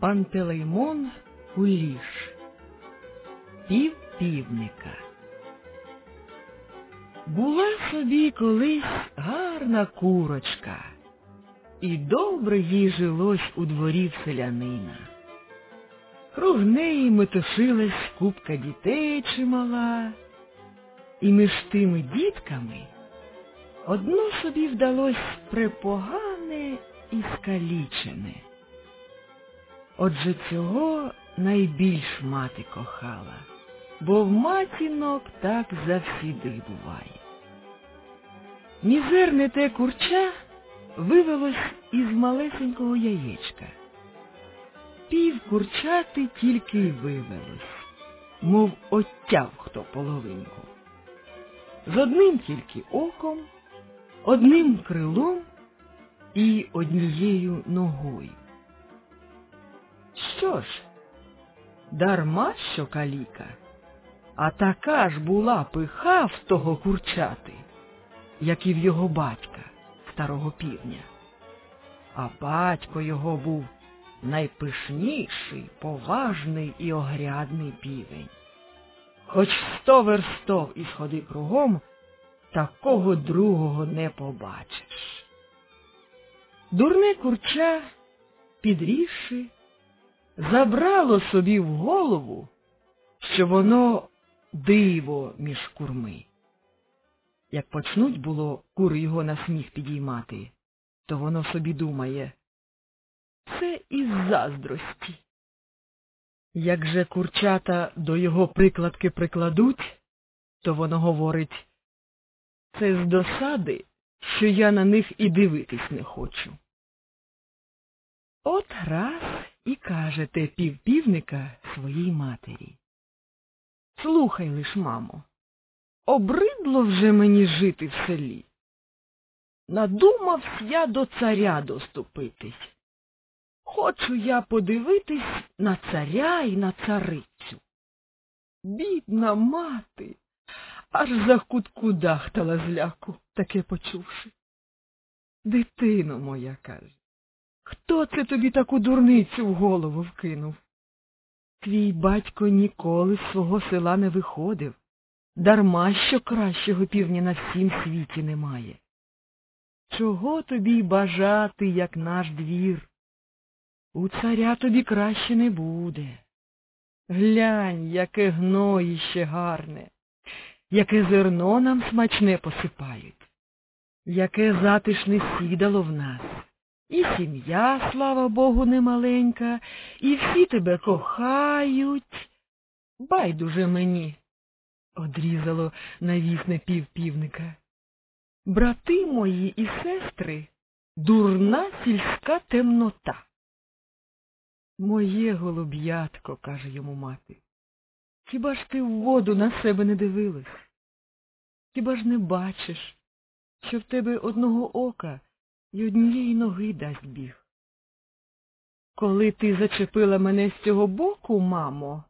Пантелеймон Куліш Пів півника Була собі колись гарна курочка, і добре їй жилось у дворі селянина. Круг неї метушилась купка дітей чимала, і між тими дітками одно собі вдалось препогане і скалічене. Отже цього найбільш мати кохала, бо в матінок так завсіди буває. Мізерне те курча вивелось із малесенького яєчка. Пів курчати тільки й вивелось, мов оттяв хто половинку. З одним тільки оком, одним крилом і однією ногою. Що ж, дарма що каліка, а така ж була пиха в того курчати, як і в його батька, старого півня. А батько його був найпишніший, поважний і огрядний півень. Хоч сто верстов і сходи кругом, такого другого не побачиш. Дурне курча, підрісши, забрало собі в голову, що воно диво між курми. Як почнуть було кури його на сміх підіймати, то воно собі думає це із заздрості. Як же курчата до його прикладки прикладуть, то воно говорить це з досади, що я на них і дивитись не хочу. От раз і каже те півпівника своїй матері. Слухай лиш, мамо, обридло вже мені жити в селі. Надумавсь я до царя доступитись. Хочу я подивитись на царя і на царицю. Бідна мати, аж за кутку дахтала зляку, таке почувши. Дитино моя, каже, хто це тобі таку дурницю в голову вкинув? Твій батько ніколи з свого села не виходив, дарма що кращого півня на всім світі немає. Чого тобі бажати, як наш двір? У царя тобі краще не буде. Глянь, яке гноїще гарне, яке зерно нам смачне посипають, яке затишне сідало в нас. І сім'я, слава Богу, немаленька, і всі тебе кохають. Байдуже мені, одрізало навісне півпівника. Брати мої і сестри дурна сільська темнота. Моє голуб'ятко, каже йому мати, хіба ж ти в воду на себе не дивилась? Хіба ж не бачиш, що в тебе одного ока і однієї ноги дасть біг? Коли ти зачепила мене з цього боку, мамо,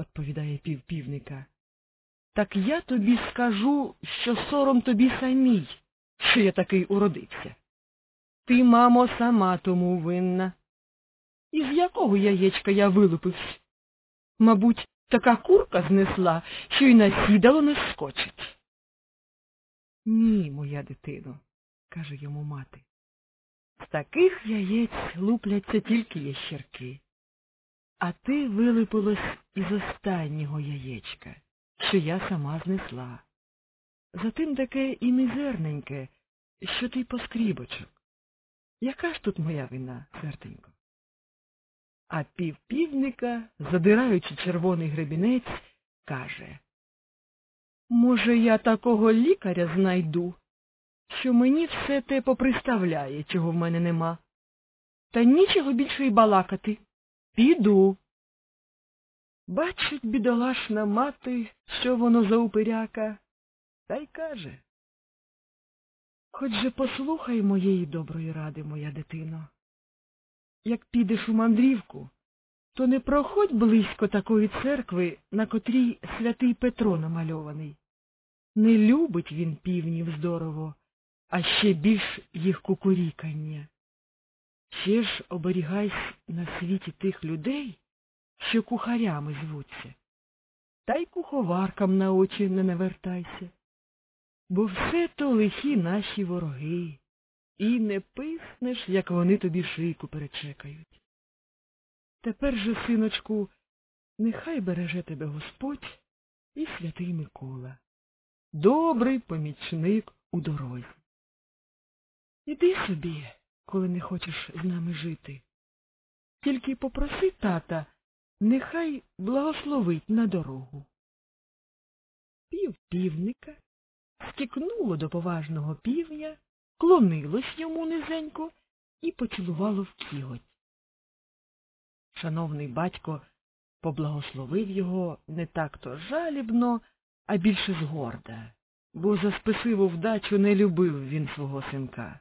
відповідає півпівника, так я тобі скажу, що сором тобі самій, що я такий уродився. Ти, мамо, сама тому винна. Із якого яєчка я вилупився? Мабуть, така курка знесла, що й на сідало не скочить. Ні, моя дитино, каже йому мати. З таких яєць лупляться тільки ящерки. А ти вилипилась із останнього яєчка, що я сама знесла. Затим таке і мізерненьке, що ти поскрібочок. Яка ж тут моя вина, серденько? А півпівника, задираючи червоний гребінець, каже Може, я такого лікаря знайду, що мені все те поприставляє, чого в мене нема. Та нічого більше й балакати. Піду. Бачить бідолашна мати, що воно за упиряка, та й каже. Хоч же послухай моєї доброї ради, моя дитино. Як підеш у мандрівку, то не проходь близько такої церкви, на котрій святий Петро намальований. Не любить він півнів здорово, а ще більш їх кукурікання. Ще ж оберігайся на світі тих людей, що кухарями звуться, та й куховаркам на очі не навертайся, бо все то лихі наші вороги, і не писнеш, як вони тобі шийку перечекають. Тепер же, синочку, нехай береже тебе Господь і святий Микола, добрий помічник у дорозі. Іди собі, коли не хочеш з нами жити. Тільки попроси тата, нехай благословить на дорогу. Пів півника до поважного півня, клонилось йому низенько і поцілувало в кіготь. Шановний батько поблагословив його не так-то жалібно, а більше згорда, бо за спесиву вдачу не любив він свого синка.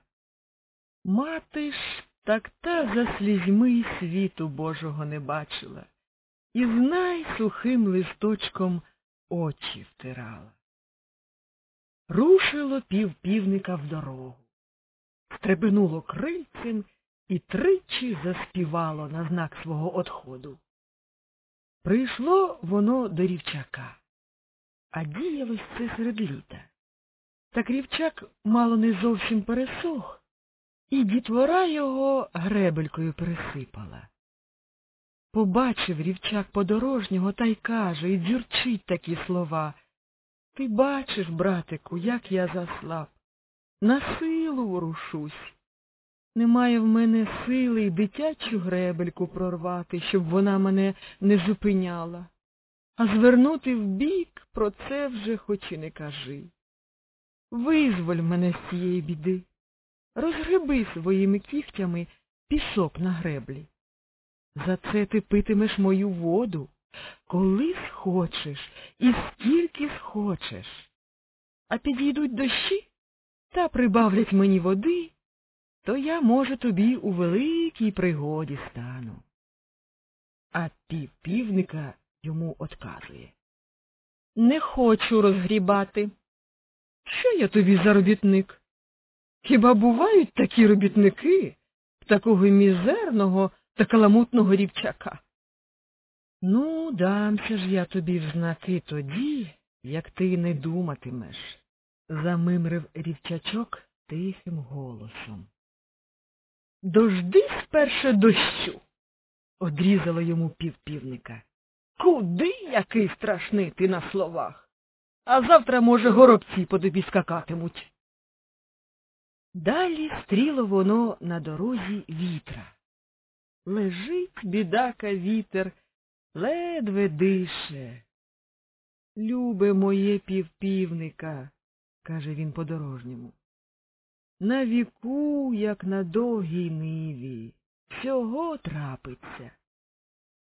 Мати ж так та за слізьми й світу Божого не бачила, і знай сухим листочком очі втирала. Рушило півпівника в дорогу, стребенуло крильцем і тричі заспівало на знак свого одходу. Прийшло воно до рівчака, а діялось це серед літа. Так рівчак мало не зовсім пересох, і дітвора його гребелькою пересипала. Побачив рівчак подорожнього та й каже, і дзюрчить такі слова. Ти бачиш, братику, як я заслаб. На силу ворушусь. Немає в мене сили й дитячу гребельку прорвати, щоб вона мене не зупиняла. А звернути вбік про це вже хоч і не кажи. Визволь мене з цієї біди. Розгреби своїми кігтями пісок на греблі. За це ти питимеш мою воду, коли схочеш і скільки схочеш. А підійдуть дощі та прибавлять мені води, то я, може, тобі у великій пригоді стану. А півпівника йому отказує. Не хочу розгрібати. Що я тобі за робітник? Хіба бувають такі робітники такого мізерного та каламутного рівчака? Ну, дамся ж я тобі в знаки тоді, як ти не думатимеш, замимрив рівчачок тихим голосом. Дожди сперше дощу, одрізало йому півпівника. Куди який страшний ти на словах? А завтра, може, горобці по тобі скакатимуть. Далі стріло воно на дорозі вітра. Лежить, бідака, вітер, ледве дише. Любе моє півпівника, каже він подорожньому. На віку, як на довгій ниві, всього трапиться.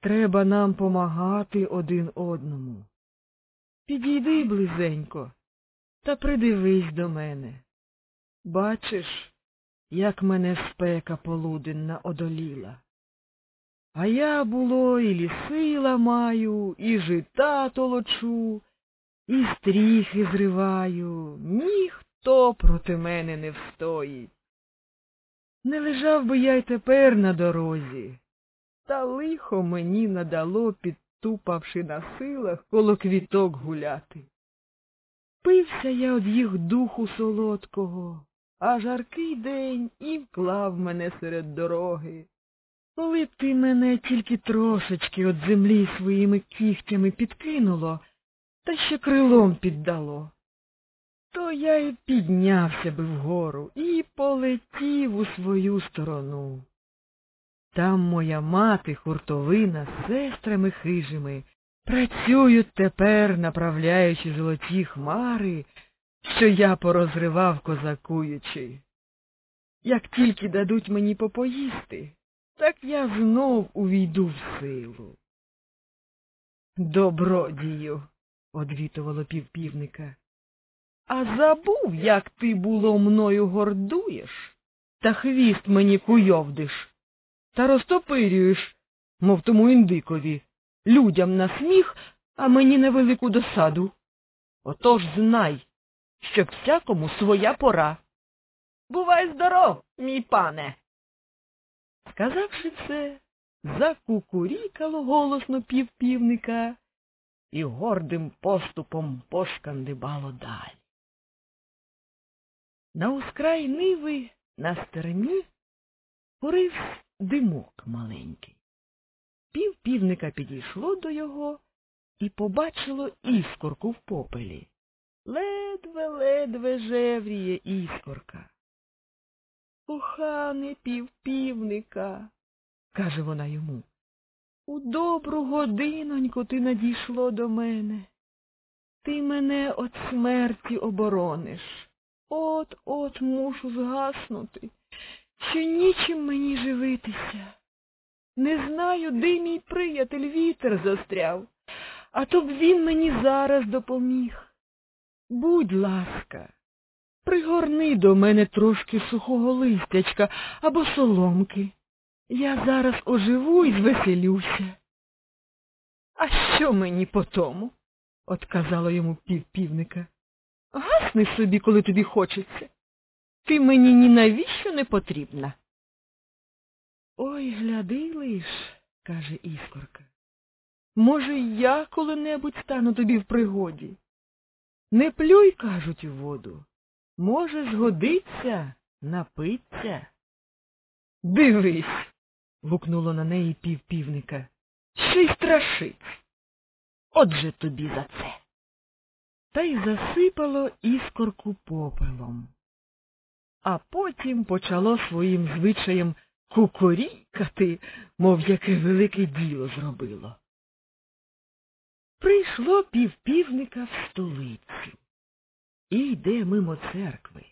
Треба нам помагати один одному. Підійди близенько та придивись до мене. Бачиш, як мене спека полуденна одоліла. А я, було, і ліси ламаю, і жита толочу, і стріхи зриваю, ніхто проти мене не встоїть. Не лежав би я й тепер на дорозі, та лихо мені надало, підтупавши на силах, коло квіток гуляти. Пився я од їх духу солодкого, а жаркий день і вклав мене серед дороги. Коли ти мене тільки трошечки от землі своїми кігтями підкинуло, та ще крилом піддало, то я й піднявся би вгору і полетів у свою сторону. Там моя мати хуртовина з сестрами хижими працюють тепер, направляючи золоті хмари, що я порозривав козакуючи. Як тільки дадуть мені попоїсти, так я знов увійду в силу. Добродію, одвітувало півпівника. А забув, як ти було мною гордуєш, та хвіст мені куйовдиш, та розтопирюєш, мов тому індикові, людям на сміх, а мені на велику досаду. Отож знай, що всякому своя пора. Бувай здоров, мій пане. Сказавши це, закукурікало голосно півпівника і гордим поступом пошкандибало далі. На ускрай ниви на стерні курив димок маленький. Півпівника підійшло до його і побачило іскорку в попелі. Ледве-ледве жевріє іскорка. Кохане півпівника, каже вона йому, у добру годиноньку ти надійшло до мене. Ти мене от смерті оборониш. От-от мушу згаснути, що нічим мені живитися. Не знаю, де мій приятель вітер застряв, а то б він мені зараз допоміг. Будь ласка, пригорни до мене трошки сухого листячка або соломки. Я зараз оживу і звеселюся. А що мені по тому? отказала йому півпівника. Гасни собі, коли тобі хочеться. Ти мені ні навіщо не потрібна. Ой, гляди лиш, каже іскорка. Може, я коли-небудь стану тобі в пригоді. Не плюй, кажуть, у воду. Може, згодиться, напиться. Дивись. гукнуло на неї півпівника. Ще й страшить. Отже тобі за це. Та й засипало іскорку попелом. А потім почало своїм звичаєм кукурікати, мов яке велике діло зробило. Прийшло півпівника в столицю і йде мимо церкви,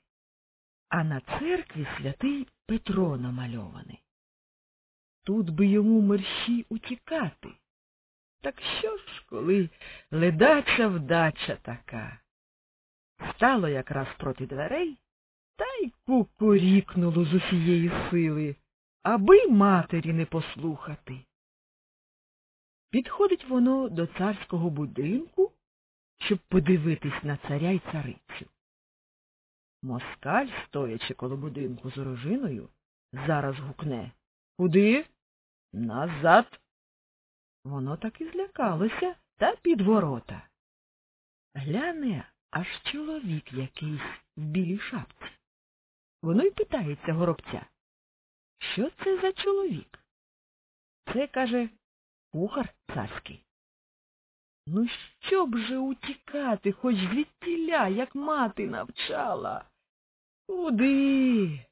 а на церкві святий Петро намальований. Тут би йому мерщій утікати. Так що ж, коли ледача вдача така? Стало якраз проти дверей та й кукурікнуло з усієї сили, аби матері не послухати. Підходить воно до царського будинку, щоб подивитись на царя й царицю. Москаль, стоячи коло будинку з орожиною, зараз гукне Куди? Назад. Воно так і злякалося та під ворота. Гляне аж чоловік якийсь в білій шапці. Воно й питається горобця. Що це за чоловік? Це, каже, кухар царський. Ну, що б же утікати, хоч звідтіля, як мати навчала? Куди?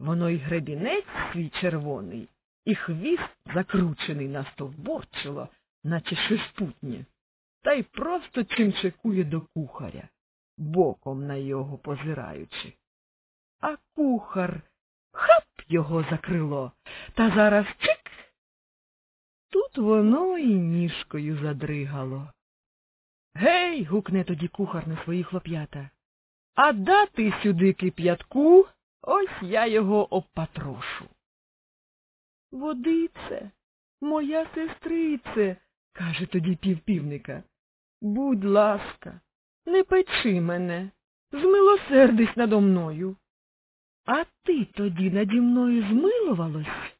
Воно й гребінець свій червоний, і хвіст закручений на стовборчило, наче шеспутнє, та й просто чимчикує до кухаря, боком на його позираючи. А кухар хап його за крило, та зараз чик Тут воно і ніжкою задригало. Гей. гукне тоді кухар на свої хлоп'ята. А дати сюди кип'ятку, ось я його обпатрошу. Водице, моя сестрице, каже тоді півпівника. Будь ласка, не печи мене, змилосердись надо мною. А ти тоді наді мною змилувалась,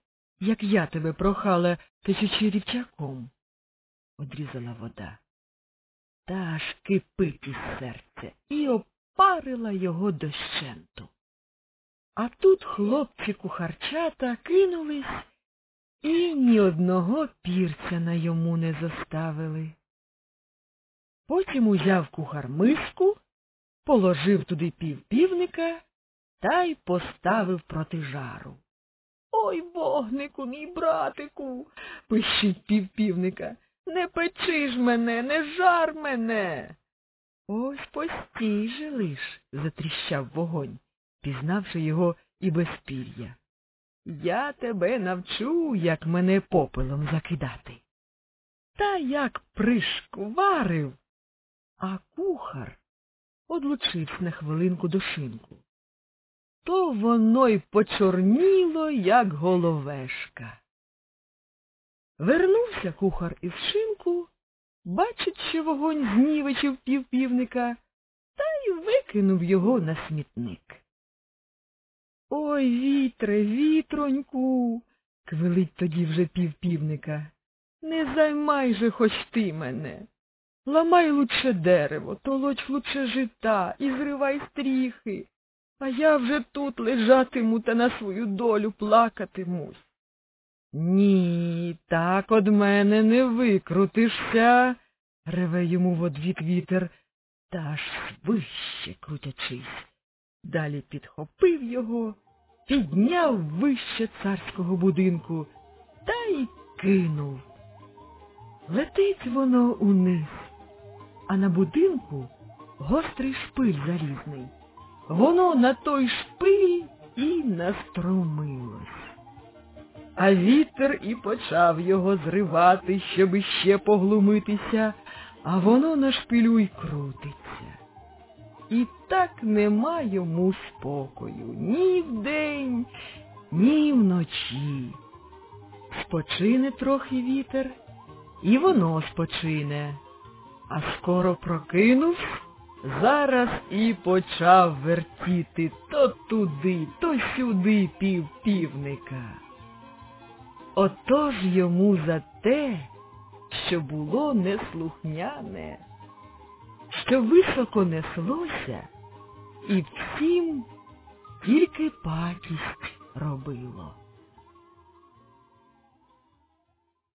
як я тебе прохала тисячі рівчаком, одрізала вода. Та аж кипить із серця і опарила його дощенту. А тут хлопці кухарчата кинулись і ні одного пірця на йому не заставили. Потім узяв кухар миску, положив туди півпівника та й поставив проти жару. Ой, вогнику, мій братику, пищить півпівника. Не печи ж мене, не жар мене. Ось постій же лиш, затріщав вогонь, пізнавши його і без пір'я. Я тебе навчу, як мене попелом закидати. Та як пришкварив, а кухар одлучився на хвилинку до шинку то воно й почорніло, як головешка. Вернувся кухар із шинку, бачить, що вогонь знівечив півпівника, та й викинув його на смітник. Ой, вітре, вітроньку, квилить тоді вже півпівника. Не займай же хоч ти мене. Ламай лучше дерево, толоч лучше жита і зривай стріхи, а я вже тут лежатиму та на свою долю плакатимусь. Ні, так од мене не викрутишся, реве йому в одвік вітер, та аж вище крутячись. Далі підхопив його, підняв вище царського будинку та й кинув. Летить воно униз, а на будинку гострий шпиль залізний. Воно на той шпиль і настромилось. А вітер і почав його зривати, щоб іще поглумитися, а воно на шпилю й крутиться. І так нема йому спокою ні вдень, ні вночі. Спочине трохи вітер, і воно спочине, а скоро прокинувсь, зараз і почав вертіти то туди, то сюди півпівника. Отож йому за те, що було неслухняне, що високо неслося, і всім тільки пакість робило.